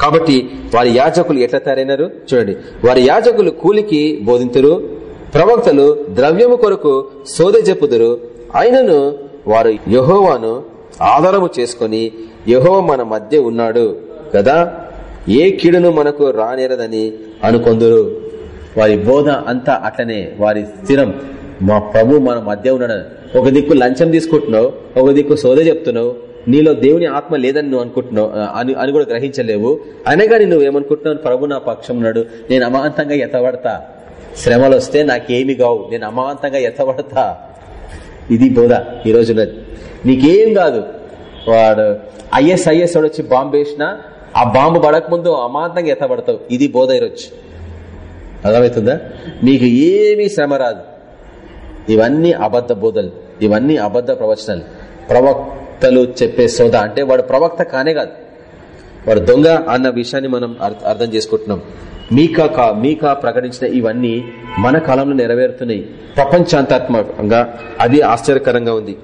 కాబట్టి వారి యాజకులు ఎట్లా తయారైనారు? చూడండి. వారి యాజకులు కూలికి బోధింతురు ప్రవక్తలు ద్రవ్యము కొరకు సోద చెప్పుదురు. అయినను వారు యహోవాను ఆధారము చేసుకుని యహోవ మన మధ్య ఉన్నాడు కదా? ఏ కీడును మనకు రానేరదని అనుకొందురు. వారి బోధ అంతా అట్లనే వారి స్థిరం. మా ప్రభు మన మధ్య ఉన్నాడు. ఒక దిక్కు లంచం తీసుకుంటున్నావు ఒక దిక్కు సోద చెప్తున్నావు. నీలో దేవుని ఆత్మ లేదని నువ్వు అనుకుంటున్నావు అని అని కూడా గ్రహించలేవు. అనగా నువ్వు ఏమనుకుంటున్నావు? ప్రభు నా పక్షం ఉన్నాడు. నేను అమాంతంగా ఎత్తబడతా. శ్రమలు వస్తే నాకేమి కావు నేను అమాంతంగా ఎత్తబడతా. ఇది బోధ ఈ రోజున. నీకేం కాదు. వాడు ఐఎస్ ఐఎస్ వాడు వచ్చి బాంబు వేసినా ఆ బాంబు పడక ముందు అమాంతంగా ఎత్తబడతావు. ఇది బోధ ఈరోజు. అర్థమవుతుందా? నీకు ఏమీ శ్రమ రాదు. ఇవన్నీ అబద్ధ బోధలు. ఇవన్నీ అబద్ధ ప్రవచనాలు. ప్రవక్తలు చెప్పే సోద అంటే వాడు ప్రవక్త కానే కాదు. వాడు దొంగ అన్న విషయాన్ని మనం అర్థం చేసుకుంటున్నాం. మీకా మీకా ప్రకటించిన ఇవన్నీ మన కాలంలో నెరవేరుతున్నాయి. ప్రపంచాంతాత్మకంగా అది ఆశ్చర్యకరంగా ఉంది.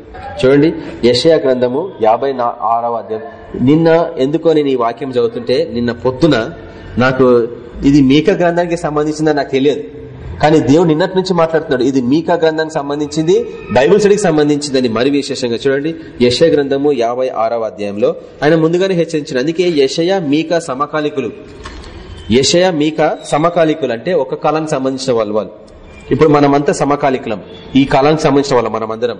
చూడండి యషయా గ్రంథము యాభై ఆరవ అధ్యాయం. నిన్న ఎందుకో నేను ఈ వాక్యం చదువుతుంటే నిన్న పొద్దున నాకు ఇది మీకా గ్రంథానికి సంబంధించిందని నాకు తెలియదు. కానీ దేవుడు నిన్నటి నుంచి మాట్లాడుతున్నాడు. ఇది మీకా గ్రంథానికి సంబంధించింది బైబుల్ స్టడీకి సంబంధించిందని మరి విశేషంగా చూడండి. యశయ గ్రంథము యాభై అధ్యాయంలో ఆయన ముందుగానే హెచ్చరించిన అందుకే యశయ మీకా సమకాలికులు. యశయ మీకా సమకాలికులు అంటే ఒక కాలానికి సంబంధించిన వాళ్ళు వాళ్ళు. ఇప్పుడు మనమంతా సమకాలికులం. ఈ కాలానికి సంబంధించిన వాళ్ళం మనమందరం.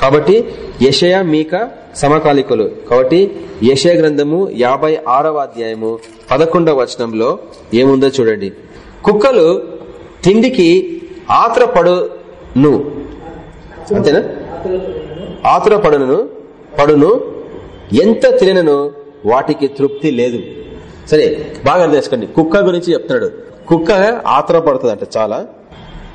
కాబట్టి యశయ మీక సమకాలికులు. కాబట్టి యశయ గ్రంథము యాభై అధ్యాయము పదకొండవ వచనంలో ఏముందో చూడండి. కుక్కలు తిండికి ఆత్రపడును. అంతేనా? ఆతురపడును పడును. ఎంత తినను వాటికి తృప్తి లేదు. సరే బాగా తెలుసుకోండి కుక్క గురించి చెప్తున్నాడు. కుక్క ఆత్రపడుతుంది అంట చాలా.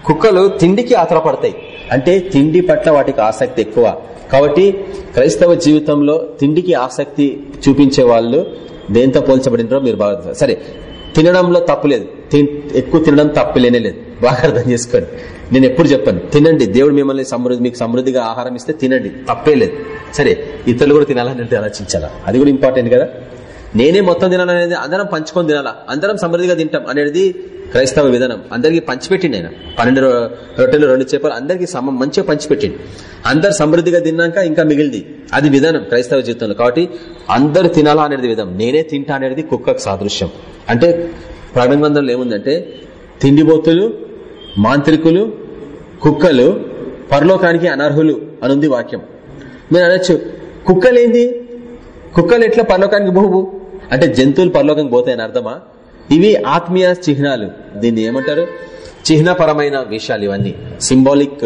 కుక్కలు తిండికి ఆతురపడతాయి. అంటే తిండి పట్ల వాటికి ఆసక్తి ఎక్కువ. కాబట్టి క్రైస్తవ జీవితంలో తిండికి ఆసక్తి చూపించే వాళ్ళు దేంతో పోల్చబడినరో మీరు బాగా సరే తినడంలో తప్పులేదు ఎక్కువ తినడం తప్పులేనే లేదు. బాగా అర్థం చేసుకోండి. నేను ఎప్పుడు చెప్పాను తినండి. దేవుడు మిమ్మల్ని సమృద్ధి మీకు సమృద్ధిగా ఆహారం ఇస్తే తినండి. తప్పే లేదు. సరే ఇతరులు కూడా తినాలని ఆలోచించాలా? అది కూడా ఇంపార్టెంట్ కదా? నేనే మొత్తం తినాలనేది అందరం పంచుకొని తినాలా? అందరం సమృద్ధిగా తింటాం అనేది క్రైస్తవ విధానం. అందరికి పంచిపెట్టిండి ఆయన. పన్నెండు రొట్టెలు రెండు చేపలు అందరికి మంచిగా పంచిపెట్టిండి. అందరు సమృద్ధిగా తిన్నాక ఇంకా మిగిలింది. అది విధానం క్రైస్తవ జీవితంలో. కాబట్టి అందరు తినాలా అనేది విధానం. నేనే తింటా అనేది కుక్కకు సాదృశ్యం. అంటే ప్రకటన ఏముందంటే తిండిబోతులు మాంత్రికులు కుక్కలు పరలోకానికి అనర్హులు అనుంది వాక్యం. మీరు అనొచ్చు. కుక్కలేంది? కుక్కలు ఎట్లా పరలోకానికి పోవు? అంటే జంతువులు పరలోకానికి పోతాయని అర్థమా? ఇవి ఆత్మీయ చిహ్నాలు. దీన్ని ఏమంటారు? చిహ్నపరమైన విషయాలు ఇవన్నీ. సింబాలిక్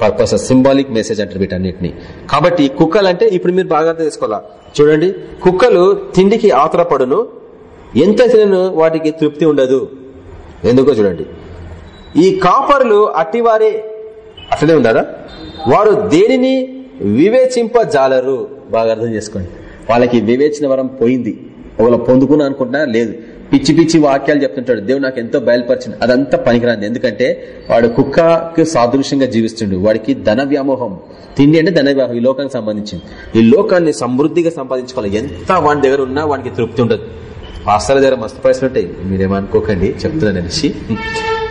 పర్పస్ సింబాలిక్ మెసేజ్ అంటారు వీటన్నిటిని కాబట్టి కుక్కలు అంటే ఇప్పుడు మీరు బాగా తెలుసుకోవాలా చూడండి. కుక్కలు తిండికి ఆతరపడును. ఎంత తినను వాటికి తృప్తి ఉండదు. ఎందుకో చూడండి. ఈ కాపర్లు అట్టివారే. అట్లనే ఉన్నారా వారు దేనిని వివేచింపజాలరు? బాగా అర్థం చేసుకోండి. వాళ్ళకి వివేచన వరం పోయింది. ఒకవేళ పొందుకున్నా అనుకుంటున్నా లేదు. పిచ్చి పిచ్చి వాక్యాలు చెప్తుంటాడు. దేవుడు నాకు ఎంతో బయలుపరిచింది అదంతా పనికిరాంది ఎందుకంటే వాడు కుక్కకి సాదృశ్యంగా జీవిస్తుండు. వాడికి ధన వ్యామోహం. తిండి అంటే ధన వ్యామోహం. ఈ లోకానికి సంబంధించింది. ఈ లోకాన్ని సమృద్ధిగా సంపాదించుకోవాలి. ఎంత వాడి దగ్గర ఉన్నా వాడికి తృప్తి ఉండదు. పాస్టర్ దగ్గర మస్తు పైసలు ఉంటాయి. మీరేమనుకోకండి. చెప్తున్నాను అనేసి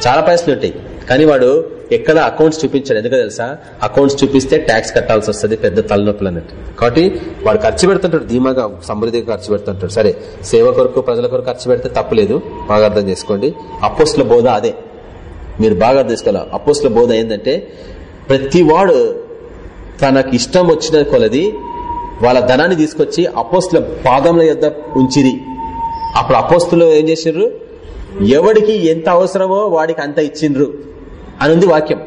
చాలా పైసలు ఉంటాయి. కానీ వాడు ఎక్కడ అకౌంట్స్ చూపించాడు ఎందుకు తెలుసా? అకౌంట్స్ చూపిస్తే ట్యాక్స్ కట్టాల్సి వస్తుంది పెద్ద తలనొప్పులు అన్నట్టు. కాబట్టి వాడు ఖర్చు పెడుతుంటాడు ధీమాగా సమృద్ధిగా ఖర్చు పెడుతుంటాడు. సరే సేవ కొరకు ప్రజల కొరకు ఖర్చు పెడితే తప్పలేదు. బాగా అర్థం చేసుకోండి. అపోస్ల బోధ అదే. మీరు బాగా అర్థం చేసుకోవాలి. అపోస్ల బోధ ఏంటంటే ప్రతి వాడు తనకు ఇష్టం వచ్చిన కొలది వాళ్ళ ధనాన్ని తీసుకొచ్చి అపోస్ల పాదంలో యొద్ ఉంచిరి. అప్పుడు అపోస్తులు ఏం చేసిండ్రు ఎవడికి ఎంత అవసరమో వాడికి అంత ఇచ్చిండ్రు. అని వాక్యం.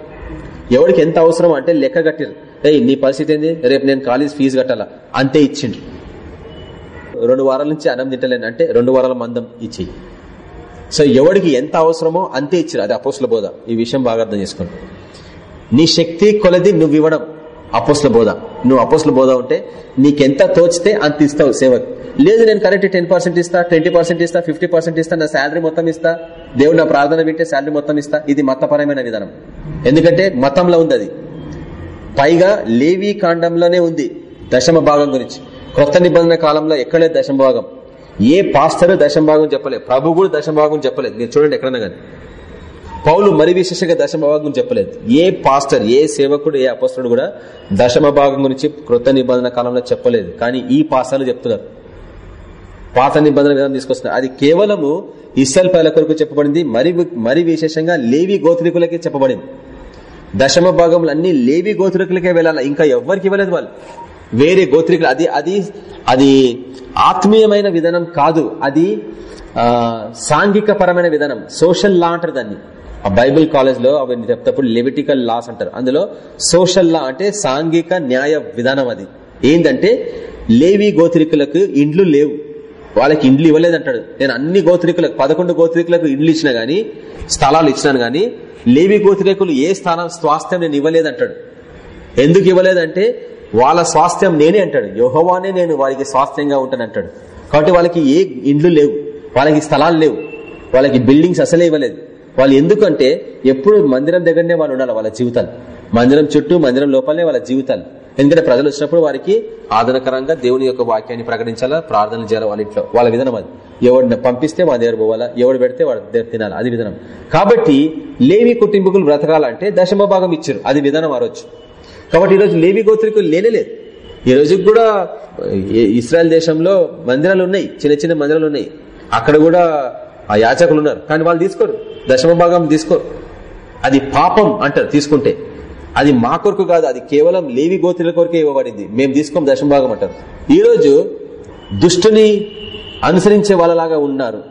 ఎవరికి ఎంత అవసరం అంటే లెక్క కట్టిరు. ఏ నీ పరిస్థితి ఏంది? రేపు నేను కాలేజ్ ఫీజు కట్టాలా? అంతే ఇచ్చిండు. రెండు వారాల నుంచి అన్నం తింటలేను అంటే రెండు వారాల మందం ఇచ్చి సో ఎవడికి ఎంత అవసరమో అంతే ఇచ్చారు అది అపోస్ల బోధ. ఈ విషయం బాగా అర్థం చేసుకోండి. నీ శక్తి కొలది నువ్వు ఇవ్వడం అపోస్ల బోధ. నువ్వు అపోస్ల బోధ ఉంటే నీకెంత తోచితే అంత ఇస్తావు సేవకు. లేదు నేను కరెక్ట్ టెన్ పర్సెంట్ ఇస్తా ట్వంటీ పర్సెంట్ ఇస్తా ఫిఫ్టీ పర్సెంట్ ఇస్తా నా శాలరీ మొత్తం ఇస్తా దేవుడు నా ప్రార్థన వింటే శాలరీ మొత్తం ఇస్తా ఇది మతపరమైన విధానం. ఎందుకంటే మతంలో ఉంది అది. పైగా లేవీ కాండంలోనే ఉంది దశమ భాగం గురించి. కొత్త నిబంధన కాలంలో ఎక్కడే దశమ భాగం. ఏ పాస్టర్ దశంభాగం చెప్పలేదు ప్రభు కూడా దశమ భాగం చెప్పలేదు. మీరు చూడండి ఎక్కడన్నా కానీ. పౌలు మరి విశేషంగా దశమ భాగం చెప్పలేదు. ఏ పాస్టర్ ఏ సేవకుడు ఏ అపస్తుడు కూడా దశమ భాగం గురించి కృత నిబంధన కాలంలో చెప్పలేదు. కానీ ఈ పాస్టర్లు చెప్తున్నారు. పాత నిబంధన విధానం తీసుకొస్తున్నారు. అది కేవలము ఇస్సల్ పైల కొరకు చెప్పబడింది. మరి మరి విశేషంగా లేవి గోత్రికులకే చెప్పబడింది. దశమ భాగంలో అన్ని లేవి గోత్రికులకే వెళ్ళాలి? ఇంకా ఎవరికి ఇవ్వలేదు వాళ్ళు. వేరే గోత్రికులు అది అది అది ఆత్మీయమైన విధానం కాదు. అది సాంఘిక పరమైన విధానం. సోషల్ లా అంటారు దాన్ని. ఆ బైబిల్ కాలేజ్లో అవి చెప్తప్పుడు లెవిటికల్ లాస్ అంటారు. అందులో సోషల్ లా అంటే సాంఘిక న్యాయ విధానం అది. ఏంటంటే లేవి గోత్రికులకు ఇండ్లు లేవు. వాళ్ళకి ఇండ్లు ఇవ్వలేదు అంటాడు నేను అన్ని గోత్రికులకు పదకొండు గోత్రికులకు ఇండ్లు ఇచ్చినా గానీ స్థలాలు ఇచ్చినాను గానీ లేవి గోత్రికులు ఏ స్థానం స్వాస్థ్యం నేను ఇవ్వలేదంటాడు. ఎందుకు ఇవ్వలేదంటే వాళ్ళ స్వాస్థ్యం నేనే అంటాడు. యోహవానే నేను వారికి స్వాస్థ్యంగా ఉంటాను అంటాడు కాబట్టి వాళ్ళకి ఏ ఇండ్లు లేవు. వాళ్ళకి స్థలాలు లేవు. వాళ్ళకి బిల్డింగ్స్ అసలే ఇవ్వలేదు. వాళ్ళు ఎందుకంటే ఎప్పుడు మందిరం దగ్గరనే వాళ్ళు ఉండాలి వాళ్ళ జీవితాలు. మందిరం చుట్టూ మందిరం లోపలనే వాళ్ళ జీవితాలు. ఎందుకంటే ప్రజలు వచ్చినప్పుడు వారికి ఆదరణకరంగా దేవుని యొక్క వాక్యాన్ని ప్రకటించాలా ప్రార్థన చేయాలి వాళ్ళ ఇంట్లో. వాళ్ళ విధానం అది. ఎవరిని పంపిస్తే వాళ్ళ దగ్గర పోవాలా ఎవడు పెడితే వాళ్ళ దగ్గర తినాలి అది విధానం. కాబట్టి లేవి కుటుంబకులు బ్రతకాలంటే దశమ భాగం ఇచ్చారు. అది విధానం మారొచ్చు కాబట్టి ఈరోజు లేవి గోత్రికులు లేనేలేదు ఈ రోజు కూడా ఇస్రాయల్ దేశంలో మందిరాలు ఉన్నాయి. చిన్న చిన్న మందిరాలు ఉన్నాయి. అక్కడ కూడా ఆ యాచకులు ఉన్నారు. కానీ వాళ్ళు తీసుకోరు. దశమ భాగం తీసుకోరు. అది పాపం అంటారు తీసుకుంటే. అది మా కొరకు కాదు అది కేవలం లేవి గోత్రుల కొరకే ఇవ్వబడింది. మేము తీసుకోం దశమ భాగం అంటారు. ఈరోజు దుష్టుని అనుసరించే వాళ్ళలాగా ఉన్నారు.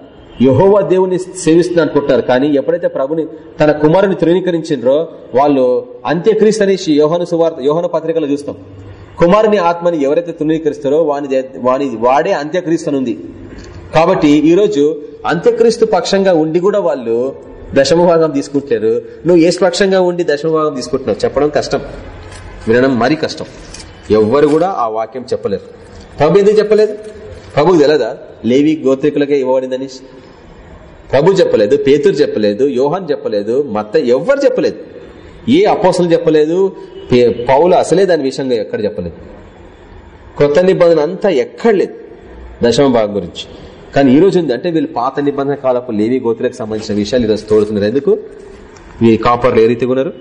యహోవా దేవుని సేవిస్తుంది అనుకుంటున్నారు. కానీ ఎప్పుడైతే ప్రభుని తన కుమారుని తృణీకరించారో వాళ్ళు అంత్యక్రీస్తు అనేసి యోహను సువార్త యోహన పత్రికలో చూస్తాం. కుమారుని ఆత్మని ఎవరైతే తృణీకరిస్తారో వాని వాని వాడే అంత్యక్రీస్తునుంది. కాబట్టి ఈరోజు అంత్యక్రీస్తు పక్షంగా ఉండి కూడా వాళ్ళు దశమ భాగం తీసుకుంటారు నువ్వు ఏ పక్షంగా ఉండి దశమ భాగం తీసుకుంటున్నావు. చెప్పడం కష్టం. వినడం మరీ కష్టం. ఎవ్వరు కూడా ఆ వాక్యం చెప్పలేరు. ప్రభు ఎందుకు చెప్పలేదు? ప్రభుకు తెలదా? లేవి గోత్రికులకే ఇవ్వబడిందని ప్రభు చెప్పలేదు పేతురు చెప్పలేదు యోహన్ చెప్పలేదు మత్త ఎవ్వరు చెప్పలేదు. ఏ అపోసలు చెప్పలేదు పౌలు అసలే దాని విషయంగా ఎక్కడ చెప్పలేదు. కొత్త నిబంధన అంతా ఎక్కడ లేదు దశమ భాగం గురించి. కానీ ఈ రోజు ఉంది. అంటే వీళ్ళు పాత నిబంధన కాలపు లేవి గోతులకు సంబంధించిన విషయాలు ఈరోజు తోడుతున్నారు. ఎందుకు? ఈ కాపర్లు ఏ రీతిగా ఉన్నారు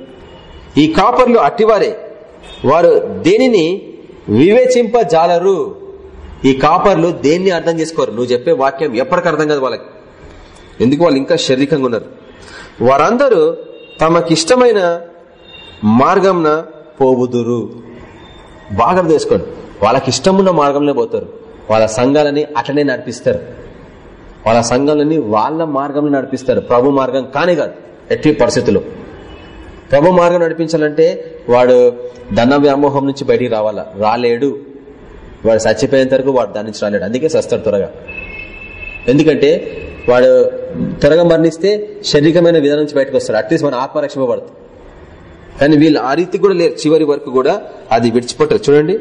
ఈ కాపర్లు అట్టివారే. వారు దేనిని వివేచింపజాలరు? ఈ కాపర్లు దేన్ని అర్థం చేసుకోరు? నువ్వు చెప్పే వాక్యం ఎప్పటికీ అర్థం కాదు వాళ్ళకి. ఎందుకు? వాళ్ళు ఇంకా శారీరకంగా ఉన్నారు. వారందరూ తమకిష్టమైన మార్గంన పోవుదురు. బాగా తెలుసుకోండి వాళ్ళకి ఇష్టమున్న మార్గంలో పోతారు. వాళ్ళ సంఘాలని అట్లనే నడిపిస్తారు. వాళ్ళ సంఘాలని వాళ్ళ మార్గంలో నడిపిస్తారు. ప్రభు మార్గం కానీ కాదు. ఎట్టి పరిస్థితులు ప్రభు మార్గం నడిపించాలంటే వాడు ధన వ్యామోహం నుంచి బయటికి రావాలా. రాలేడు. వాడు చచ్చిపోయేంత వరకు వాడు దాని నుంచి రాలేడు. అందుకే సస్తాడు త్వరగా. ఎందుకంటే వాడు త్వరగా మరణిస్తే శారీరకమైన విధానం నుంచి బయటకు వస్తారు అట్లీస్ట్ మన ఆత్మరక్షింపబడుతుంది కానీ వీళ్ళు ఆ రీతి కూడా లేరు. చివరి వరకు కూడా అది విడిచిపెట్టరు. చూడండి.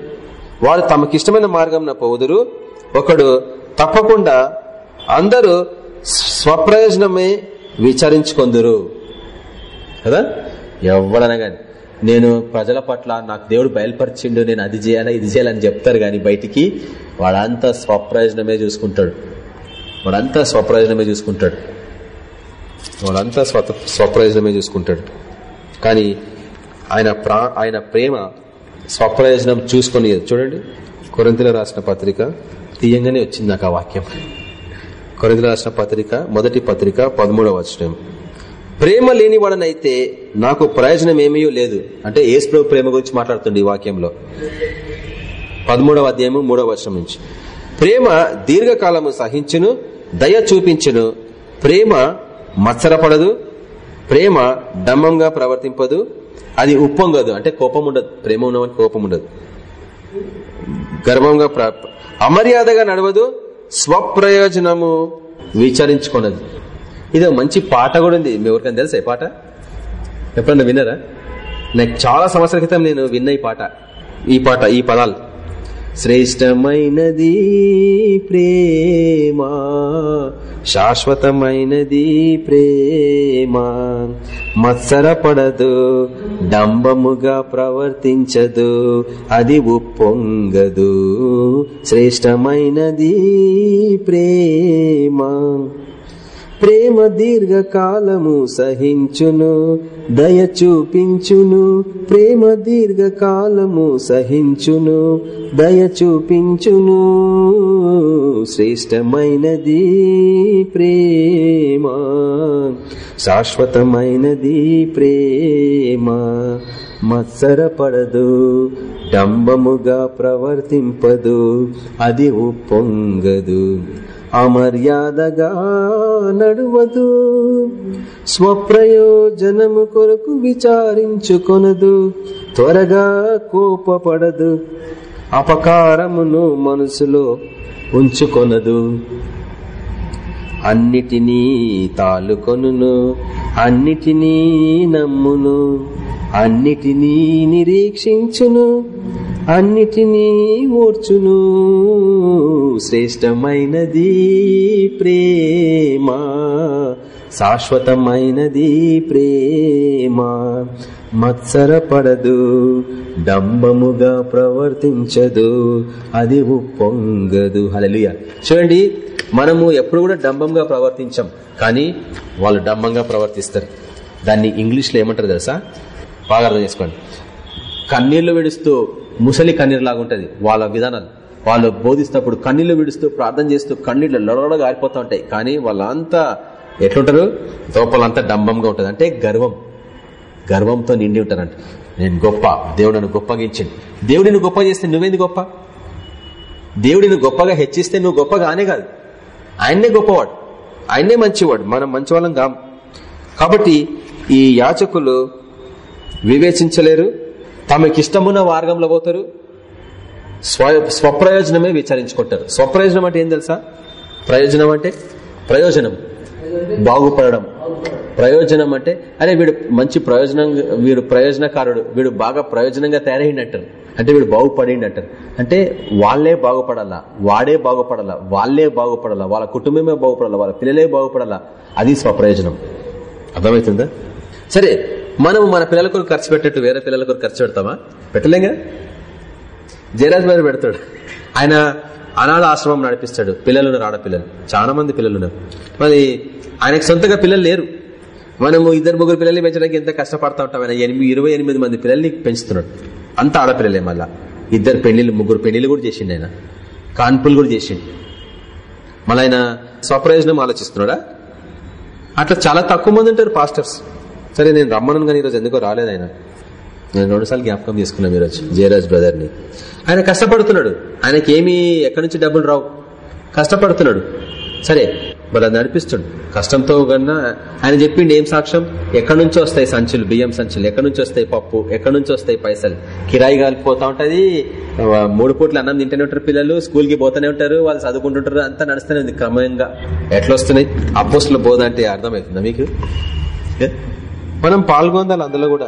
వారు తమకిష్టమైన మార్గం పోదురు. ఒకడు తప్పకుండా అందరూ స్వప్రయోజనమే విచారించుకొందురు. కదా? ఎవడన గాని నేను ప్రజల పట్ల నాకు దేవుడు బయలుపరిచిండు నేను అది చేయాలా ఇది చేయాలని చెప్తారు గాని బయటికి వాడంతా స్వప్రయోజనమే చూసుకుంటాడు. వాడంతా స్వప్రయోజనమే చూసుకుంటాడు. వాడంతా స్వ స్వప్రయోజనమే చూసుకుంటాడు. కానీ ఆయన ప్రా ఆయన ప్రేమ స్వప్రయోజనం చూసుకొని చూడండి. కొరంతిలో రాసిన పత్రిక తీయంగానే వచ్చింది నాకు ఆ వాక్యం. కొరంతిలో రాసిన పత్రిక మొదటి పత్రిక పదమూడవ వచనం. ప్రేమ లేనివాడనైతే నాకు ప్రయోజనం ఏమీ లేదు. అంటే ఏసు ప్రేమ గురించి మాట్లాడుతుంది ఈ వాక్యంలో. పదమూడవ అధ్యాయము మూడవ వర్షం నుంచి. ప్రేమ దీర్ఘకాలము సహించును దయ చూపించును. ప్రేమ మత్సరపడదు. ప్రేమ డమ్మంగా ప్రవర్తింపదు. అది ఉప్పొంగదు. అంటే కోపం ఉండదు. ప్రేమ ఉన్నవానికి కోపం ఉండదు. గర్వంగా అమర్యాదగా నడవదు. స్వప్రయోజనము విచారించుకున్నది ఇది మంచి పాట కూడా ఉంది. మీ ఎవరికైనా తెలుసా ఈ పాట? ఎప్పుడన్నా విన్నారా? నాకు చాలా సంవత్సరాల క్రితం నేను విన్న ఈ పాట. ఈ పాట ఈ పదాలు శ్రేష్టమైనది ప్రేమ శాశ్వతమైనది ప్రేమ. మత్సరపడదు డంబముగా ప్రవర్తించదు అది ఉప్పొంగదు. శ్రేష్టమైనది ప్రేమ. ప్రేమ దీర్ఘకాలము సహించును దయ చూపించును. ప్రేమ దీర్ఘకాలము సహించును దయ చూపించును. శ్రేష్టమైనది ప్రేమ శాశ్వతమైనది ప్రేమ. మత్సరపడదు డంబముగా ప్రవర్తింపదు అది ఉప్పొంగదు. అమర్యాదగా నడువదు. స్వప్రయోజనము కొరకు విచారించుకొనదు. త్వరగా కోపపడదు. అపకారమును మనసులో ఉంచుకొనదు. అన్నిటినీ తాలుకొనును అన్నిటినీ నమ్మును అన్నిటినీ నిరీక్షించును. అన్నిటినీ ఓర్చును. శ్రేష్టమైనది ప్రేమ. శాశ్వతమైనది ప్రేమ. మత్సరపడదు డంబముగా ప్రవర్తించదు అది ఉప్పొంగదు. హలలుయ చూడండి మనము ఎప్పుడు కూడా డంబంగా ప్రవర్తించం కానీ వాళ్ళు డంబంగా ప్రవర్తిస్తారు. దాన్ని ఇంగ్లీష్లో ఏమంటారు తెలుసా? బాగా అర్థం చేసుకోండి. కన్నీళ్ళు విడుస్తూ ముసలి కన్నీరులాగా ఉంటుంది. వాళ్ళ విధానాలు. వాళ్ళు బోధిస్తప్పుడు కన్నీళ్ళు విడుస్తూ ప్రార్థన చేస్తూ కన్నీళ్ళు లొడగా ఆరిపోతూ ఉంటాయి. కానీ వాళ్ళంతా ఎట్లుంటారు? లోపలంతా డంబంగా ఉంటుంది. అంటే గర్వం. గర్వంతో నిండి ఉంటారంట. నేను గొప్ప. దేవుడు నన్ను గొప్పగా ఇచ్చింది దేవుడిని గొప్ప చేస్తే నువ్వేంది గొప్ప? దేవుడిని గొప్పగా హెచ్చిస్తే నువ్వు గొప్పగానే కాదు. ఆయన్నే గొప్పవాడు. ఆయన్నే మంచివాడు. మనం మంచివాళ్ళం కాం. కాబట్టి ఈ యాచకులు వివేచించలేరు. తమకిష్టమున్న మార్గంలో పోతారు. స్వ స్వప్రయోజనమే విచారించుకుంటారు. స్వప్రయోజనం అంటే ఏం తెలుసా? ప్రయోజనం అంటే ప్రయోజనం. బాగుపడడం. ప్రయోజనం అంటే అరే వీడు మంచి ప్రయోజనం వీడు ప్రయోజనకారుడు వీడు బాగా ప్రయోజనంగా తయారైందంటారు అంటే వీడు బాగుపడిందంటారు అంటే వాళ్ళే బాగుపడాలా? వాడే బాగుపడాలా? వాళ్ళే బాగుపడాలా? వాళ్ళ కుటుంబమే బాగుపడాలా? వాళ్ళ పిల్లలే బాగుపడాలా? అది స్వప్రయోజనం. అర్థమవుతుందా? సరే మనం మన పిల్లల కొరకు ఖర్చు పెట్టట్టు వేరే పిల్లల కొరకు ఖర్చు పెడతామా? పెట్టలేంగా? జయరాజ్ గారు పెడతాడు. ఆయన అనాథ ఆశ్రమం నడిపిస్తాడు. పిల్లలు ఉన్నారు ఆడపిల్లలు చాలా మంది పిల్లలు ఉన్నారు. మరి ఆయనకు సొంతగా పిల్లలు లేరు. మనము ఇద్దరు ముగ్గురు పిల్లల్ని పెంచడానికి ఎంత కష్టపడతా ఉంటాం? ఆయన ఎనిమిది ఇరవై ఎనిమిది మంది పిల్లల్ని పెంచుతున్నాడు. అంత ఆడపిల్లలే మళ్ళా. ఇద్దరు పెళ్ళిళ్ళు ముగ్గురు పెళ్ళిళ్ళు కూడా చేసిండు ఆయన. కాన్పులు కూడా చేసిండు. మళ్ళీ ఆయన స్వప్రయోజనం ఆలోచిస్తున్నాడా? అట్లా చాలా తక్కువ మంది ఉంటారు పాస్టర్స్. సరే నేను రమ్మను కానీ ఈరోజు ఎందుకో రాలేదు ఆయన. నేను రెండుసార్లు జ్ఞాపకం తీసుకున్నాం ఈరోజు జయరాజ్ బ్రదర్ని ఆయన కష్టపడుతున్నాడు. ఆయనకి ఏమి ఎక్కడి నుంచి డబ్బులు రావు. కష్టపడుతున్నాడు. సరే మరి అది నడిపిస్తుండు కష్టంతో కన్నా ఆయన చెప్పిండి ఏం సాక్ష్యం? ఎక్కడి నుంచి వస్తాయి సంచులు? బియ్యం సంచులు. ఎక్కడి నుంచి వస్తాయి పప్పు? ఎక్కడి నుంచి వస్తాయి పైసలు? కిరాయి కాలిపోతా ఉంటది. మూడు పూట్ల అన్నం తింటూనే ఉంటారు పిల్లలు. స్కూల్కి పోతూనే ఉంటారు. వాళ్ళు చదువుకుంటుంటారు. అంతా నడుస్తూనే ఉంది క్రమంగా. ఎట్లా వస్తున్నాయి అపోస్టుల బోధ అంటే అర్థమవుతుందా మీకు? మనం పాల్గొందాలి అందులో కూడా.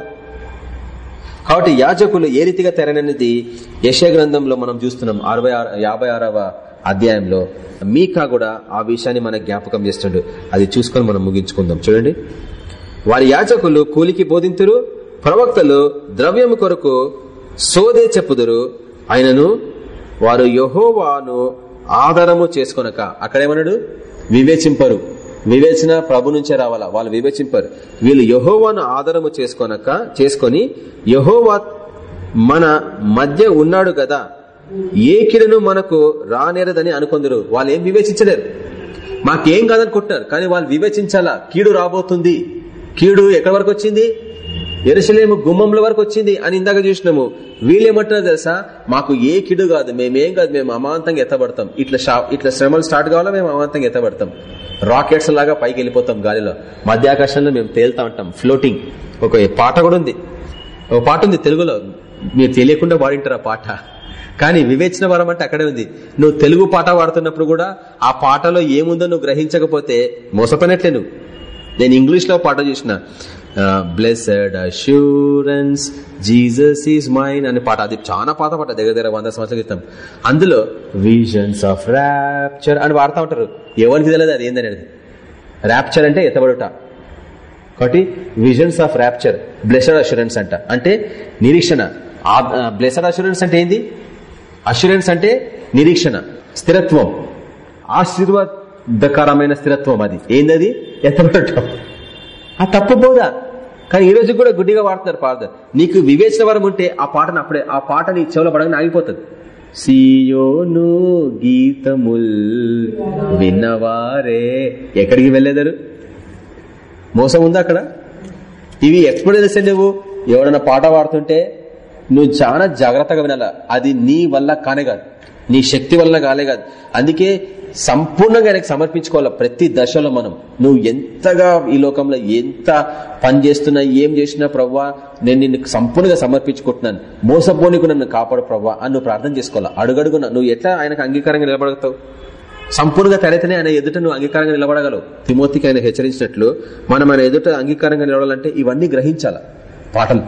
కాబట్టి యాజకులు ఏ రీతిగా తెరననేది యశ గ్రంథంలో మనం చూస్తున్నాం. అరవై యాభై ఆరవ అధ్యాయంలో మీకా కూడా ఆ విషయాన్ని మన జ్ఞాపకం చేస్తుండు. అది చూసుకొని మనం ముగించుకుందాం. చూడండి. వారి యాజకులు కూలికి బోధింతురు ప్రవక్తలు ద్రవ్యము కొరకు సోదే చెప్పుదురు. ఆయనను వారు యహోవాను ఆధారము చేసుకొనక అక్కడేమన్నాడు వివేచింపరు. వివేచన ప్రభు నుంచే రావాలా? వాళ్ళు వివేచింపరు. వీళ్ళు యహోవాను ఆధారము చేసుకోనక చేసుకొని యహోవా మన మధ్య ఉన్నాడు కదా ఏ కిడను మనకు రానేరదని అనుకుందరు. వాళ్ళు ఏం వివేచించలేరు. మాకేం కాదనుకుంటున్నారు కానీ వాళ్ళు వివేచించాలా? కీడు రాబోతుంది. కీడు ఎక్కడి వరకు వచ్చింది? ఎరుసలేము గుమ్మంల వరకు వచ్చింది అని ఇందాక చూసినాము. వీళ్ళేమంటున్నారు తెలుసా? మాకు ఏ కిడు కాదు మేమేం కాదు మేము అమాంతంగా ఎత్తబడతాం. ఇట్లా ఇట్లా శ్రమలు స్టార్ట్ కావాలా మేము అమాంతంగా ఎత్తబడతాం. రాకెట్స్ లాగా పైకి వెళ్ళిపోతాం గాలిలో. మధ్యాకాశంలో మేము తేలుతా ఉంటాం ఫ్లోటింగ్ ఒక పాట కూడా ఉంది. ఒక పాట ఉంది తెలుగులో. మీరు తెలియకుండా వాడింటారు ఆ పాట. కానీ వివేచన వరం అంటే అక్కడే ఉంది. నువ్వు తెలుగు పాట పాడుతున్నప్పుడు కూడా ఆ పాటలో ఏముందో నువ్వు గ్రహించకపోతే మోసపోయినట్లే నువ్వు. నేను ఇంగ్లీష్లో పాట చూసిన. Blessed assurance Jesus is mine అనే పాట. అది చాలా పాత పాట దగ్గర దగ్గర వంద సంవత్సరాల క్రితం. అందులో విజన్స్ ఆఫ్ ర్యాప్చర్ అని వాడుతూ ఉంటారు. ఎవరికి తెలియదు అది ఏందనేది? ర్యాప్చర్ అంటే ఎత్తబడుట. కాబట్టి visions of rapture blessed assurance అంట. అంటే నిరీక్షణ. బ్లెస్డ్ అష్యూరెన్స్ అంటే ఏంది? అష్యూరెన్స్ అంటే నిరీక్షణ. స్థిరత్వం. ఆశీర్వాదకరమైన స్థిరత్వం అది. ఏందది? ఎత్తబడటం. ఆ తప్పు బోధ. కానీ ఈ రోజు కూడా గుడ్డిగా వాడుతున్నారు పాడతారు నీకు వివేచన వరం ఉంటే ఆ పాటను అప్పుడే ఆ పాట నీ చెవులో పడగానే ఆగిపోతుంది. సియోను గీతముల్ విన్నవారే. ఎక్కడికి వెళ్ళేదారు? మోసం ఉందా అక్కడ? ఇవి ఎప్పుడు తెలిసే నువ్వు ఎవడన్నా పాట పాడుతుంటే నువ్వు చాలా జాగ్రత్తగా వినాల. అది నీ వల్ల కానే కాదు. నీ శక్తి వల్ల కాలే కాదు. అందుకే సంపూర్ణంగా ఆయనకు సమర్పించుకోవాలి ప్రతి దశలో మనం. నువ్వు ఎంతగా ఈ లోకంలో ఎంత పని చేస్తున్నా ఏం చేసినా ప్రవ్వా నేను నిన్ను సంపూర్ణంగా సమర్పించుకుంటున్నాను. మోసపోనికు నన్ను కాపాడు ప్రవ్వా అని నువ్వు ప్రార్థన చేసుకోవాలి? అడుగడుగున? నువ్వు ఎట్లా ఆయనకు అంగీకారంగా నిలబడతావు? సంపూర్ణంగా తరైతేనే ఆయన ఎదుట నువ్వు అంగీకారంగా నిలబడగలవు. తిమోతికి ఆయన హెచ్చరించినట్లు మనం ఆయన ఎదుట అంగీకారంగా నిలబడాలంటే ఇవన్నీ గ్రహించాల? పాటలు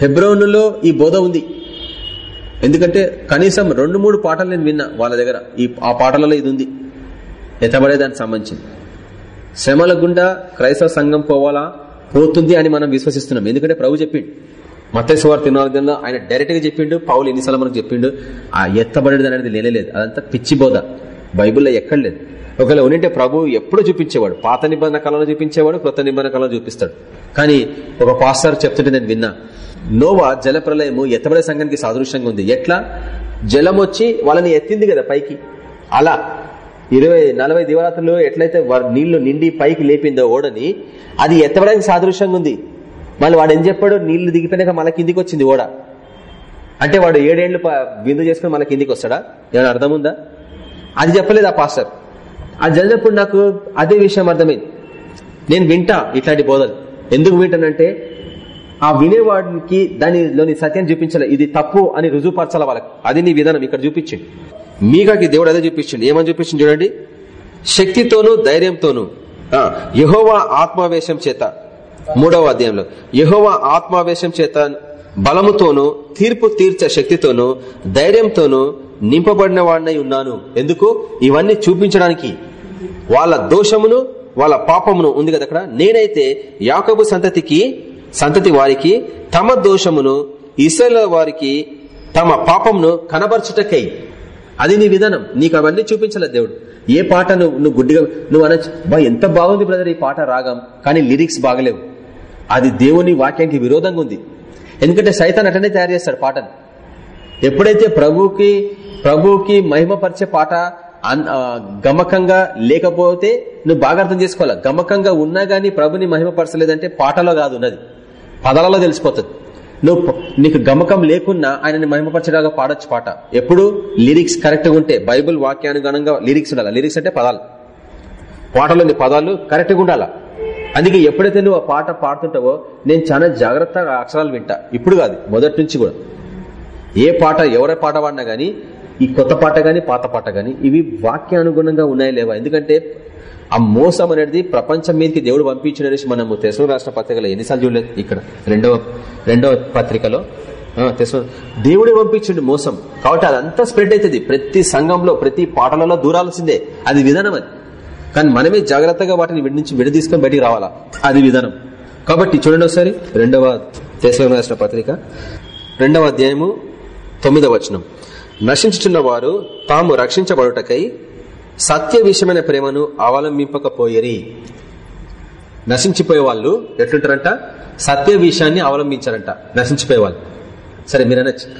హెబ్రోనులో ఈ బోధ ఉంది. ఎందుకంటే కనీసం రెండు మూడు పాటలు నేను విన్నా వాళ్ళ దగ్గర. ఈ ఆ పాటలలో ఇది ఉంది. ఎత్తబడే దానికి సంబంధించింది. శ్రమల గుండా క్రైస్తవ సంఘం పోవాలా? పోతుంది అని మనం విశ్వసిస్తున్నాం. ఎందుకంటే ప్రభు చెప్పిండు. మత్స్యవారు తిరునాలుగులో ఆయన డైరెక్ట్గా చెప్పిండు పౌలు ఎన్నిసార్లు మనకు చెప్పిండు ఆ ఎత్తబడేది అనేది లేనేలేదు. అదంతా పిచ్చి బోధ. బైబుల్లో ఎక్కడ లేదు. ఒకవేళ ఉంటే ప్రభు ఎప్పుడు చూపించేవాడు. పాత నిబంధన కాలంలో చూపించేవాడు కొత్త నిబంధన కాలంలో చూపిస్తాడు. కానీ ఒక పాస్టర్ చెప్తుంటే నేను విన్నా. నోవా జల ప్రళయము ఎత్తబడే సంఘానికి సాదృశ్యంగా ఉంది. ఎట్లా? జలం వచ్చి వాళ్ళని ఎత్తింది కదా పైకి. అలా ఇరవై నలభై దివరాత్రులు ఎట్లయితే నీళ్ళు నిండి పైకి లేపిందో ఓడని అది ఎత్తబడానికి సాదృశ్యంగా ఉంది. మళ్ళీ వాడు ఏం చెప్పాడు? నీళ్ళు దిగిపోయినాక మళ్ళీ కిందికి వచ్చింది ఓడ. అంటే వాడు ఏడేళ్ళు బిందు చేసుకుని మళ్ళీ కిందికి వస్తాడా? ఏమైనా అర్థం ఉందా? అది చెప్పలేదు ఆ పాస్టర్. అది చదివినప్పుడు నాకు అదే విషయం అర్థమైంది. నేను వింటా ఇట్లాంటి బోధలు. ఎందుకు వింటానంటే ఆ వినేవాడికి దానిలోని సత్యం చూపించాలి. ఇది తప్పు అని రుజువుపరచాల వాళ్ళకి. అది నీ విధానం. ఇక్కడ చూపించింది మీకాకి దేవుడు అదే చూపించింది ఏమని చూపించింది చూడండి? శక్తితోనూ ధైర్యంతోనూ. యహోవా ఆత్మావేశం చేత. మూడవ అధ్యాయంలో. యహోవా ఆత్మావేశం చేత బలముతోనూ తీర్పు తీర్చే శక్తితోనూ ధైర్యంతోనూ నింపబడిన వాడినై ఉన్నాను. ఎందుకు? ఇవన్నీ చూపించడానికి. వాళ్ళ దోషమును వాళ్ళ పాపమును ఉంది కదా అక్కడ. నేనైతే యాకబు సంతతికి సంతతి వారికి తమ దోషమును ఇసల వారికి తమ పాపమును కనబరచుటకై. అది నీ విధానం. నీకు అవన్నీ చూపించలేదు దేవుడు. ఏ పాట నువ్వు నువ్వు గుడ్డిగా నువ్వు అనొచ్చు బా ఎంత బాగుంది బ్రదర్ ఈ పాట రాగం. కానీ లిరిక్స్ బాగలేవు. అది దేవుని వాక్యానికి విరోధంగా ఉంది. ఎందుకంటే సైతాన్ అటనే తయారు చేస్తాడు పాటను. ఎప్పుడైతే ప్రభుకి ప్రభుకి మహిమపరిచే పాట గమకంగా లేకపోతే నువ్వు బాగా అర్థం చేసుకోవాలి? గమకంగా ఉన్నా గానీ ప్రభుని మహిమపరచలేదంటే పాటలో కాదు ఉన్నది. పదాలలో తెలిసిపోతుంది. నువ్వు నీకు గమకం లేకున్నా ఆయనని మహిమపరచడాగా పాడొచ్చు పాట. ఎప్పుడు? లిరిక్స్ కరెక్ట్గా ఉంటే బైబుల్ వాక్యానుగుణంగా లిరిక్స్ ఉండాలి? లిరిక్స్ అంటే పదాలు. పాటలోని పదాలు కరెక్ట్గా ఉండాలా? అందుకే ఎప్పుడైతే నువ్వు ఆ పాట పాడుతుంటావో నేను చాలా జాగ్రత్తగా అక్షరాలు వింటా. ఇప్పుడు కాదు మొదటి నుంచి కూడా. ఏ పాట ఎవరే పాట పాడినా గానీ ఈ కొత్త పాట గాని పాత పాట గాని ఇవి వాక్యానుగుణంగా ఉన్నాయా లేవా? ఎందుకంటే ఆ మోసం అనేది ప్రపంచం మీదకి దేవుడు పంపించిననేసి మనము తెసు రాష్ట్ర పత్రికలో ఎన్నిసార్లు చూడలేదు? ఇక్కడ రెండవ రెండవ పత్రికలో. తెసు దేవుడే పంపించండి మోసం. కాబట్టి అదంతా స్ప్రెడ్ అవుతుంది ప్రతి సంఘంలో ప్రతి పాటలలో దూరాల్సిందే. అది విధానం అది. కానీ మనమే జాగ్రత్తగా వాటిని విడిచి నుంచి విడి బయటికి రావాలా? అది విధానం. కాబట్టి చూడండి ఒకసారి. రెండవ తెసు రాష్ట్ర పత్రిక. రెండవ అధ్యాయము తొమ్మిదవ వచనం. నశించుచున్న వారు తాము రక్షించబడుటకై సత్య విషయమైన ప్రేమను అవలంబింపకపోయేరి. నశించిపోయే వాళ్ళు ఎట్లుంటారంట? సత్య విషయాన్ని అవలంబించారంట. నశించిపోయే వాళ్ళు. సరే మీరు అనొచ్చు.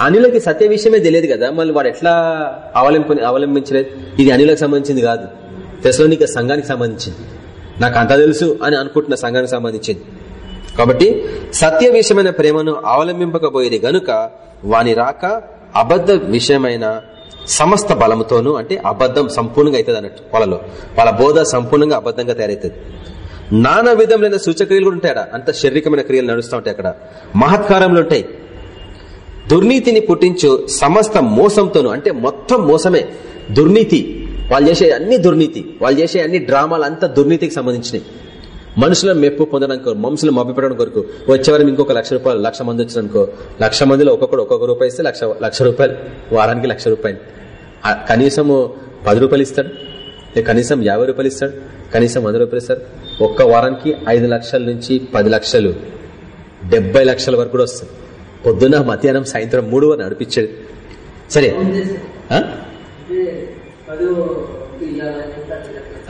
అనిలకి సత్య విషయమే తెలియదు కదా మళ్ళీ వాడు ఎట్లా అవలంబి అవలంబించలేదు? ఇది అనిలకు సంబంధించింది కాదు. తెసలోనిక సంఘానికి సంబంధించింది. నాకు అంత తెలుసు అని అనుకుంటున్న సంఘానికి సంబంధించింది. కాబట్టి సత్య విషయమైన ప్రేమను అవలంబింపకపోయేది గనుక వాని రాక అబద్ధ విషయమైన సమస్త బలముతోనూ అంటే అబద్ధం సంపూర్ణంగా అవుతుంది అన్నట్టు వాళ్ళలో వాళ్ళ బోధ సంపూర్ణంగా అబద్ధంగా తయారవుతుంది నానా విధములైన సూచక్రియలు కూడా ఉంటాయట. అంత శారీరకమైన క్రియలు నడుస్తూ ఉంటాయి అక్కడ. మహత్కారంలో ఉంటాయి. దుర్నీతిని పుట్టించు సమస్త మోసంతోను అంటే మొత్తం మోసమే దుర్నీతి. వాళ్ళు చేసే అన్ని దుర్నీతి వాళ్ళు చేసే అన్ని డ్రామాలు అంతా దుర్నీతికి సంబంధించినవి. మనుషుల మెప్పు పొందడానికి మనుషులు మభ్యపెట్టడం కొరకు వచ్చేవారం ఇంకొక లక్ష రూపాయలు లక్ష మంది వచ్చిననుకో లక్ష మందిలో ఒక్కొక్కడు ఒక్కొక్క రూపాయి ఇస్తే లక్ష లక్ష రూపాయలు వారానికి లక్ష రూపాయలు. కనీసము పది రూపాయలు ఇస్తాడు కనీసం యాభై రూపాయలు ఇస్తాడు కనీసం వంద రూపాయలు ఇస్తాడు. ఒక్క వారానికి ఐదు లక్షల నుంచి పది లక్షలు డెబ్బై లక్షల వరకు కూడా వస్తుంది. పొద్దున్న మధ్యాహ్నం సాయంత్రం మూడు అని నడిపించాడు సరే.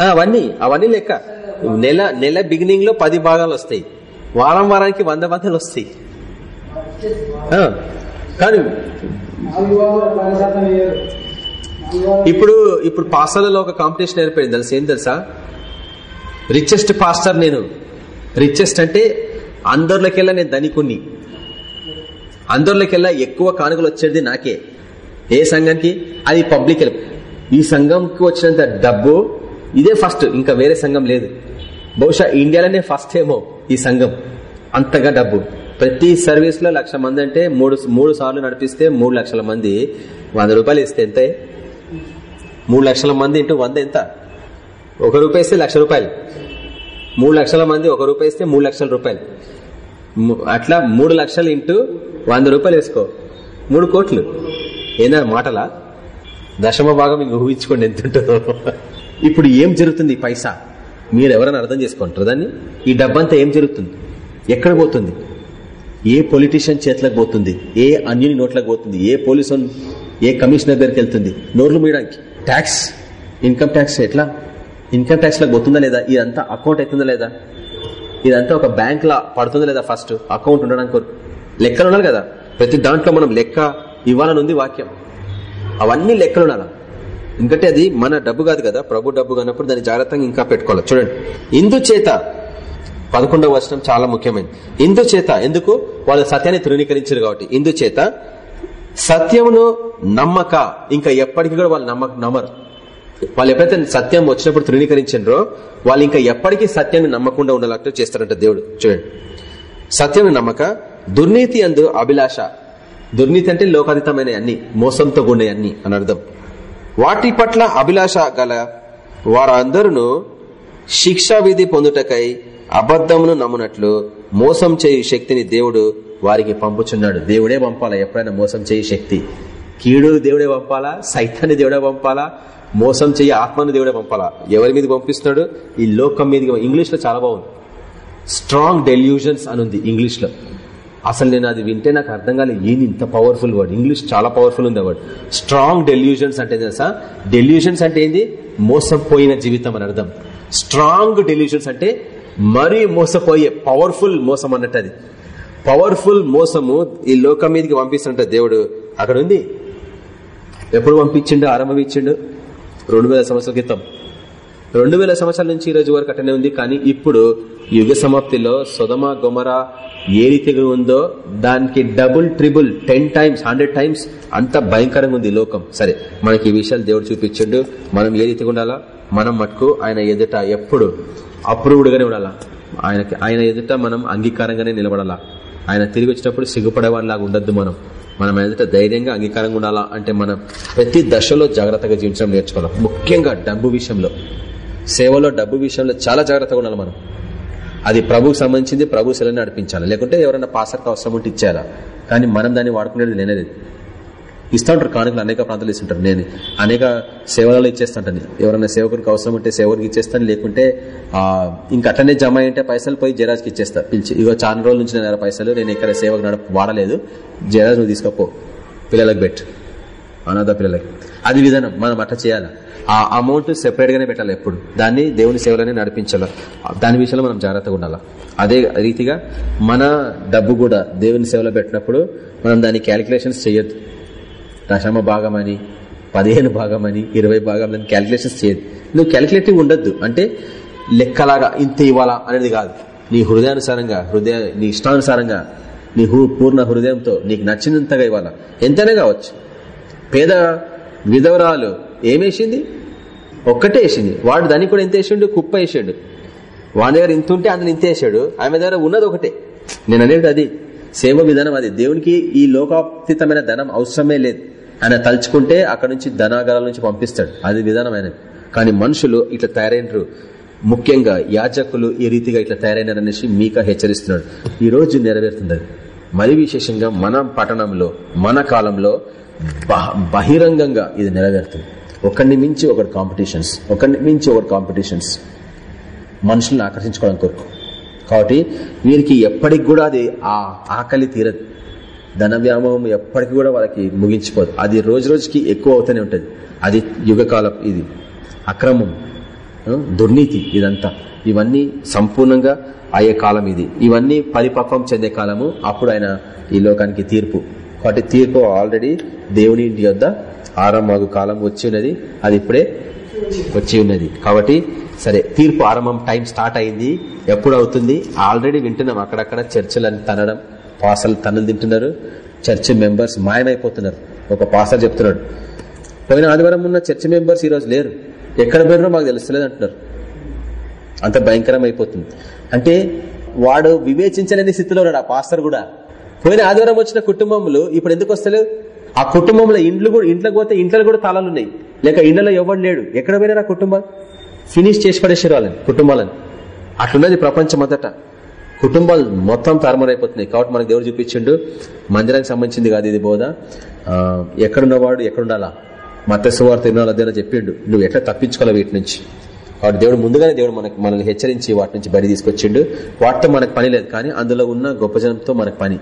అవన్నీ అవన్నీ లెక్క. నెల నెల బిగినింగ్లో పది భాగాలు వస్తాయి. వారం వారానికి వంద వందలు వస్తాయి. కానీ ఇప్పుడు ఇప్పుడు పాస్టర్లలో ఒక కాంపిటీషన్ ఏర్పడింది. తెలుసా? ఏం తెలుసా? రిచెస్ట్ పాస్టర్ నేను. రిచెస్ట్ అంటే అందరిలోకెల్లా నేను ధనికుణ్ణి. అందరిలోకెల్లా ఎక్కువ కానుకలు వచ్చేది నాకే. ఏ సంఘానికి అది పబ్లిక్ ఈ సంఘంకి వచ్చినంత డబ్బు ఇదే ఫస్ట్ ఇంకా వేరే సంఘం లేదు. బహుశా ఇండియాలోనే ఫస్ట్ ఏమో ఈ సంఘం. అంతగా డబ్బు. ప్రతి సర్వీస్లో లక్ష మంది అంటే మూడు మూడు సార్లు నడిపిస్తే మూడు లక్షల మంది వంద రూపాయలు ఇస్తే ఎంత? మూడు లక్షల మంది ఇంటూ వంద ఎంత? ఒక రూపాయి ఇస్తే లక్ష రూపాయలు. మూడు లక్షల మంది ఒక రూపాయి ఇస్తే మూడు లక్షల రూపాయలు. అట్లా మూడు లక్షలు ఇంటూ వంద రూపాయలు వేసుకో. మూడు కోట్లు. ఏనా మాటలా? దశమ భాగం ఇంక ఊహించుకోండి ఎంత ఉంటుందో. ఇప్పుడు ఏం జరుగుతుంది ఈ పైసా? మీరు ఎవరైనా అర్థం చేసుకుంటారు? దాన్ని? ఈ డబ్బంతా ఏం జరుగుతుంది? ఎక్కడ పోతుంది? ఏ పొలిటీషియన్ చేతులకు పోతుంది? ఏ అన్యుని నోట్లకు పోతుంది? ఏ పోలీసు ఏ కమిషనర్ దగ్గరికి వెళ్తుంది? నోట్లు మీయడానికి. ట్యాక్స్ ఇన్కమ్ ట్యాక్స్ ఎట్లా? ఇన్కమ్ ట్యాక్స్లకు పోతుందా లేదా? ఇదంతా అకౌంట్ అవుతుందా లేదా? ఇదంతా ఒక బ్యాంక్ లా పడుతుందా లేదా ఫస్ట్ అకౌంట్ ఉండడానికి లెక్కలు ఉండాలి కదా? ప్రతి దాంట్లో మనం లెక్క ఇవ్వాలని ఉంది వాక్యం. అవన్నీ లెక్కలు ఉండాలా? ఎందుకంటే అది మన డబ్బు కాదు కదా ప్రభు డబ్బు కానప్పుడు దాన్ని జాగ్రత్తగా ఇంకా పెట్టుకోవాలి. చూడండి. ఇందుచేత పదకొండవ వచనం చాలా ముఖ్యమైనది. ఇందుచేత ఎందుకు? వాళ్ళు సత్యాన్ని తృణీకరించారు కాబట్టి. ఇందుచేత సత్యమును నమ్మక. ఇంకా ఎప్పటికీ కూడా వాళ్ళు నమ్మక నమ్మరు. వాళ్ళు ఎప్పుడైతే సత్యం వచ్చినప్పుడు తృణీకరించారో వాళ్ళు ఇంకా ఎప్పటికీ సత్యాన్ని నమ్మకుండా ఉండేటట్టు చేస్తారంట దేవుడు. చూడండి. సత్యం నమ్మక దుర్నీతి అందు అభిలాష. దుర్నీతి అంటే లోకాతీతమైన అన్ని మోసంతో కూడిన అన్ని అని అర్థం. వాటి పట్ల అభిలాష గల వారందరూ శిక్షా విధి పొందుటకై అబద్ధమును నమ్మునట్లు మోసం చేయు శక్తిని దేవుడు వారికి పంపుచున్నాడు. దేవుడే పంపాలా? ఎప్పుడైనా మోసం చేయు శక్తి. కీడు దేవుడే పంపాలా? సైతాన్ని దేవుడే పంపాలా? మోసం చేయ ఆత్మను దేవుడే పంపాలా? ఎవరి మీద పంపిస్తున్నాడు? ఈ లోకం మీద ఇంగ్లీష్లో చాలా బాగుంది. స్ట్రాంగ్ డెల్యూజన్స్ అని ఉంది ఇంగ్లీష్లో అసలు నేను అది వింటే నాకు అర్థం కాలేదు ఏంది ఇంత పవర్ఫుల్ వర్డ్ ఇంగ్లీష్ చాలా పవర్ఫుల్ ఉంది వర్డ్ స్ట్రాంగ్ డెల్యూజన్స్ అంటే తెలుసా? డెల్యూజన్స్ అంటే ఏంది? మోసపోయిన జీవితం అని అర్థం. స్ట్రాంగ్ డెల్యూజన్స్ అంటే మరీ మోసపోయే పవర్ఫుల్ మోసం అన్నట్టు అది. పవర్ఫుల్ మోసము ఈ లోకం మీదకి పంపిస్తుంట దేవుడు అక్కడ ఉంది. ఎప్పుడు పంపించిండు? ఆరంభించిండు రెండు వేల సంవత్సరాల క్రితం. రెండు వేల సంవత్సరాల నుంచి ఈ రోజు వరకు అట్టనే ఉంది. కానీ ఇప్పుడు యుగ సమాప్తిలో సొదమ గొమరా ఏ రీతిగా ఉందో దానికి double triple ten times hundred times అంత భయంకరంగా ఉంది లోకం. సరే మనకి ఈ విషయాలు దేవుడు చూపించండు. మనం ఏ రీతిగా ఉండాలా? మనం మటుకు ఆయన ఎదుట ఎప్పుడు అప్రూవ్డ్గానే ఉండాలా? ఆయనకి ఆయన ఎదుట మనం అంగీకారంగానే నిలబడాలా? ఆయన తిరిగి వచ్చినప్పుడు సిగ్గుపడేవాడిలాగా ఉండద్దు మనం. మనం ఎదుట ధైర్యంగా అంగీకారంగా ఉండాలా? అంటే మనం ప్రతి దశలో జాగ్రత్తగా జీవించడం నేర్చుకోవాలి. ముఖ్యంగా డబ్బు విషయంలో. సేవలో డబ్బు విషయంలో చాలా జాగ్రత్తగా ఉండాలి మనం. అది ప్రభుకు సంబంధించింది ప్రభు సెలవు నడిపించాలి. లేకుంటే ఎవరైనా పాసర్కి అవసరం ఉంటే ఇచ్చారా కానీ మనం దాన్ని వాడుకునేది లేనేది. ఇస్తూ ఉంటారు కానుకలు అనేక ప్రాంతాలు ఇస్తుంటారు. నేను అనేక సేవలలో ఇచ్చేస్తుంటాను. ఎవరైనా సేవకునికి అవసరం ఉంటే సేవకునికి ఇచ్చేస్తాను. లేకుంటే ఇంకా అట్లనే జమ అయింటే పైసలు పోయి జరాజ్కి ఇచ్చేస్తా. పిలిచి ఇగో చాలా రోజుల నుంచి నేను పైసలు నేను ఇక్కడ సేవకు నడప వాడలేదు. జరాజ్ నువ్వు తీసుకోపో. పిల్లలకు పెట్టు అనాథ పిల్లలకి. అది విధానం. మనం అట్లా చేయాలా? ఆ అమౌంట్ సెపరేట్ గానే పెట్టాలి ఎప్పుడు. దాన్ని దేవుని సేవలనే నడిపించాలి. దాని విషయంలో మనం జాగ్రత్తగా ఉండాలి. అదే రీతిగా మన డబ్బు కూడా దేవుని సేవలో పెట్టినప్పుడు మనం దాని క్యాలిక్యులేషన్స్ చేయొద్దు. దశమ భాగం అని పదిహేను భాగం అని ఇరవై భాగం అని క్యాలిక్యులేషన్స్ చేయదు నువ్వు క్యాలిక్యులేటివ్ ఉండొద్దు. అంటే లెక్కలాగా ఇంత ఇవ్వాలా అనేది కాదు. నీ హృదయానుసారంగా హృదయ నీ ఇష్టానుసారంగా నీ పూర్ణ హృదయంతో నీకు నచ్చినంతగా ఇవ్వాలా? ఎంతైనా కావచ్చు. పేద విధవరాలు ఏమేసింది? ఒక్కటే వేసింది. వాడు దానికి కూడా ఎంత వేసిండు? కుప్ప వేసాడు. వాడి దగ్గర ఇంత ఉంటే అందులో ఇంత వేసాడు. ఆమె దగ్గర ఉన్నది ఒకటే. నేను అనేది అది. సేవ విధానం అది. దేవునికి ఈ లోకాతీతమైన ధనం అవసరమే లేదు. ఆయన తలుచుకుంటే అక్కడ నుంచి ధనాగారాల నుంచి పంపిస్తాడు. అది విధానం ఆయనది కానీ మనుషులు ఇట్లా తయారైనరు. ముఖ్యంగా యాజకులు ఈ రీతిగా ఇట్లా తయారైనారనేసి మీక హెచ్చరిస్తున్నాడు. ఈ రోజు నెరవేరుతుంది అది. మరి విశేషంగా మన పట్టణంలో మన కాలంలో బహ- బహిరంగంగా ఇది నెరవేరుతుంది. ఒకరిని మించి ఒకటి కాంపిటీషన్స్ ఒకరిని మించి ఒకటి కాంపిటీషన్స్ మనుషులను ఆకర్షించుకోవడం కొరకు. కాబట్టి వీరికి ఎప్పటికి కూడా అది ఆ ఆకలి తీరదు. ధన వ్యామోహం ఎప్పటికి కూడా వాళ్ళకి ముగించిపోదు. అది రోజు రోజుకి ఎక్కువ అవుతూనే ఉంటుంది. అది యుగకాలం ఇది. అక్రమం దుర్నీతి ఇదంతా. ఇవన్నీ సంపూర్ణంగా అయ్యే కాలం ఇది. ఇవన్నీ పరిపక్వం చెందే కాలము అప్పుడు ఆయన ఈ లోకానికి తీర్పు. కాబట్టి తీర్పు ఆల్రెడీ దేవుని ఇంటి యొద్ద ఆరంభగు కాలం వచ్చి ఉన్నది అది ఇప్పుడే వచ్చి ఉన్నది. కాబట్టి సరే తీర్పు ఆరంభం టైం స్టార్ట్ అయింది ఎప్పుడు అవుతుంది? ఆల్రెడీ వింటున్నాం అక్కడక్కడ చర్చలను తనడం పాసలు తనలు తింటున్నారు చర్చ్ మెంబర్స్ మాయమైపోతున్నారు. ఒక పాసర్ చెప్తున్నాడు పోయిన ఆదివారం ఉన్న చర్చ్ మెంబర్స్ ఈరోజు లేరు. ఎక్కడ పోయినో మాకు తెలుస్తలేదు అంటున్నారు. అంత భయంకరం అయిపోతుంది అంటే వాడు వివేచించలేని స్థితిలో ఉన్నాడు ఆ పాస్టర్ కూడా. పోయిన ఆదివారం వచ్చిన కుటుంబంలో ఇప్పుడు ఎందుకు వస్తలేవు ఆ కుటుంబంలో ఇండ్లు కూడా ఇంట్లోకి పోతే ఇంట్లో కూడా తాళాలు ఉన్నాయి. లేక ఇండ్లలో ఎవరు లేడు. ఎక్కడ పోయినారు ఆ కుటుంబాలు ఫినిష్ చేసి పడేసారు వాళ్ళని కుటుంబాలను. అట్లున్నది ప్రపంచం అంతట కుటుంబాలు మొత్తం తారుమారైపోతున్నాయి. కాబట్టి మనకు దేవుడు చూపించిండు మందిరానికి సంబంధించింది కాదు ఇది బోధ. ఎక్కడున్నవాడు ఎక్కడుండాలా? మత్స్యవార్త ఎన్నో అధ్యయనం చెప్పిండు. నువ్వు ఎట్లా తప్పించుకోవాలి వీటి నుంచి? కాబట్టి దేవుడు ముందుగానే దేవుడు మనకి మనల్ని హెచ్చరించి వాటి నుంచి బయట తీసుకొచ్చిండు. వాటితో మనకు పని లేదు. కానీ అందులో ఉన్న గొప్ప జనంతో మనకు పని.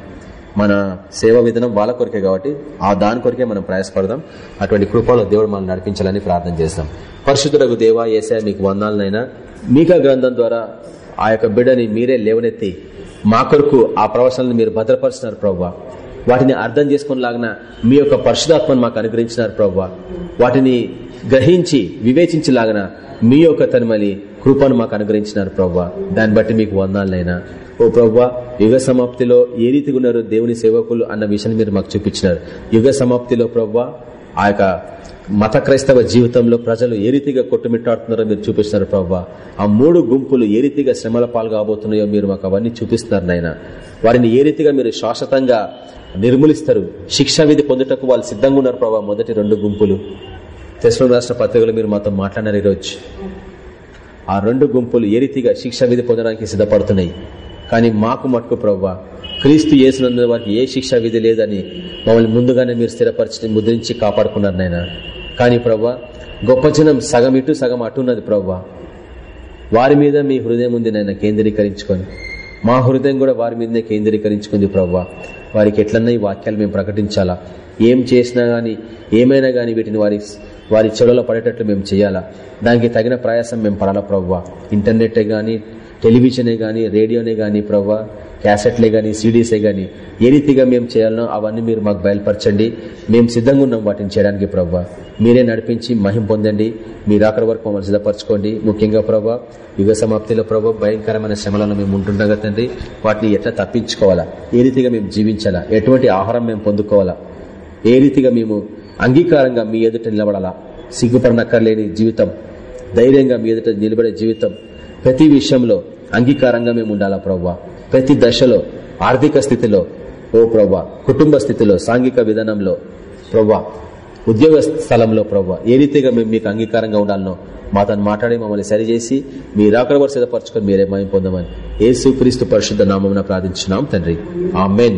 మన సేవా విధానం వాళ్ళ కొరకే కాబట్టి ఆ దాని కొరకే మనం ప్రయాసపడదాం. అటువంటి కృపలో దేవుడు మనం నడిపించాలని ప్రార్థన చేస్తాం. పరిశుద్ధులకు దేవా ఏసా మీకు వందాలనైనా మీకా గ్రంథం ద్వారా ఆ యొక్క బిడ్డని మీరే లేవనెత్తి మా కొరకు ఆ ప్రవచనాలను మీరు భద్రపరుస్తున్నారు ప్రవ్వా. వాటిని అర్థం చేసుకునేలాగిన మీ యొక్క పరిశుధాత్మను మాకు అనుగ్రహించినారు ప్రవ్వా. వాటిని గ్రహించి వివేచించలాగిన మీ యొక్క తనిమలి కృపను మాకు అనుగ్రహించినారు ప్రవ్వా. దాన్ని బట్టి మీకు వందాలనైనా ఓ ప్రవ్వా యుగ సమాప్తిలో ఏ రీతిగా ఉన్నారు దేవుని సేవకులు అన్న విషయాన్ని మీరు మాకు చూపించినారు. యుగ సమాప్తిలో ప్రవ్వా ఆ యొక్క మత క్రైస్తవ జీవితంలో ప్రజలు ఏ రీతిగా కొట్టుమిట్టాడుతున్నారో మీరు చూపిస్తున్నారు ప్రవ్వా. ఆ మూడు గుంపులు ఏ రీతిగా శ్రమల పాలు కాబోతున్నాయో మీరు మాకు అవన్నీ చూపిస్తున్నారు నాయన. వారిని ఏ రీతిగా మీరు శాశ్వతంగా నిర్మూలిస్తారు శిక్షా విధి పొందుటకు వాళ్ళు సిద్ధంగా ఉన్నారు ప్రభావ మొదటి రెండు గుంపులు. తెలుసు రాష్ట్ర పత్రికలు మీరు మాతో మాట్లాడినారు ఈరోజు. ఆ రెండు గుంపులు ఏ రీతిగా శిక్షా విధి పొందడానికి సిద్ధపడుతున్నాయి? కానీ మాకు మటుకు ప్రవ్వా క్రీస్తు చేసినందు వారికి ఏ శిక్ష విధి లేదని మమ్మల్ని ముందుగానే మీరు స్థిరపరిచి ముద్రించి కాపాడుకున్నారు నాయన. కానీ ప్రవ్వా గొప్ప జనం సగం ఇటు సగం అటు ఉన్నది ప్రవ్వా. వారి మీద మీ హృదయం ఉంది నాయన కేంద్రీకరించుకొని. మా హృదయం కూడా వారి మీదనే కేంద్రీకరించుకుంది ప్రవ్వా. వారికి ఎట్లన్నా ఈ వాక్యాలు మేము ప్రకటించాలా? ఏం చేసినా గాని ఏమైనా గాని వీటిని వారి వారి చెడులో పడేటట్లు మేము చేయాలా? దానికి తగిన ప్రయాసం మేము పడాలా ప్రవ్వ? ఇంటర్నెటే కానీ టెలివిజనే కానీ రేడియోనే కానీ ప్రవ్వ? క్యాసెట్లే కానీ సీడీసే కానీ ఏ రీతిగా మేము చేయాలనో అవన్నీ మీరు మాకు బయలుపరచండి. మేము సిద్ధంగా ఉన్నాం వాటిని చేయడానికి ప్రవ్వ. మీరే నడిపించి మహిం పొందండి. మీరు అక్కడి వరకు మమ్మల్ని సిద్ధపరచుకోండి. ముఖ్యంగా ప్రభా యుగ సమాప్తిలో ప్రభావ భయంకరమైన శ్రమలను మేము ఉంటుండగా తండ్రి వాటిని ఎట్లా తప్పించుకోవాలా? ఏ రీతిగా మేము జీవించాలా? ఎటువంటి ఆహారం మేము పొందుకోవాలా? ఏ రీతిగా మేము అంగీకారంగా మీ ఎదుట నిలబడాలా? సిగ్గుపడనక్కర్లేని జీవితం ధైర్యంగా మీ ఎదుట నిలబడే జీవితం. ప్రతి విషయంలో అంగీకారంగా మేము ఉండాలా ప్రవ్వా? ప్రతి దశలో ఆర్థిక స్థితిలో ఓ ప్రవ్వా కుటుంబ స్థితిలో సాంఘిక విధానంలో. ప్రవ్వా ఉద్యోగ స్థలంలో ప్రవ్వా ఏ రీతిగా మేము మీకు అంగీకారంగా ఉండాలనో మా తను మాట్లాడి మమ్మల్ని సరిచేసి మీ రాకడ వరుస సిద్ధపరచుకొని మీరే మయం పొందమని యేసు క్రీస్తు పరిశుద్ధ నామం ప్రార్థించున్నాం తండ్రి. ఆ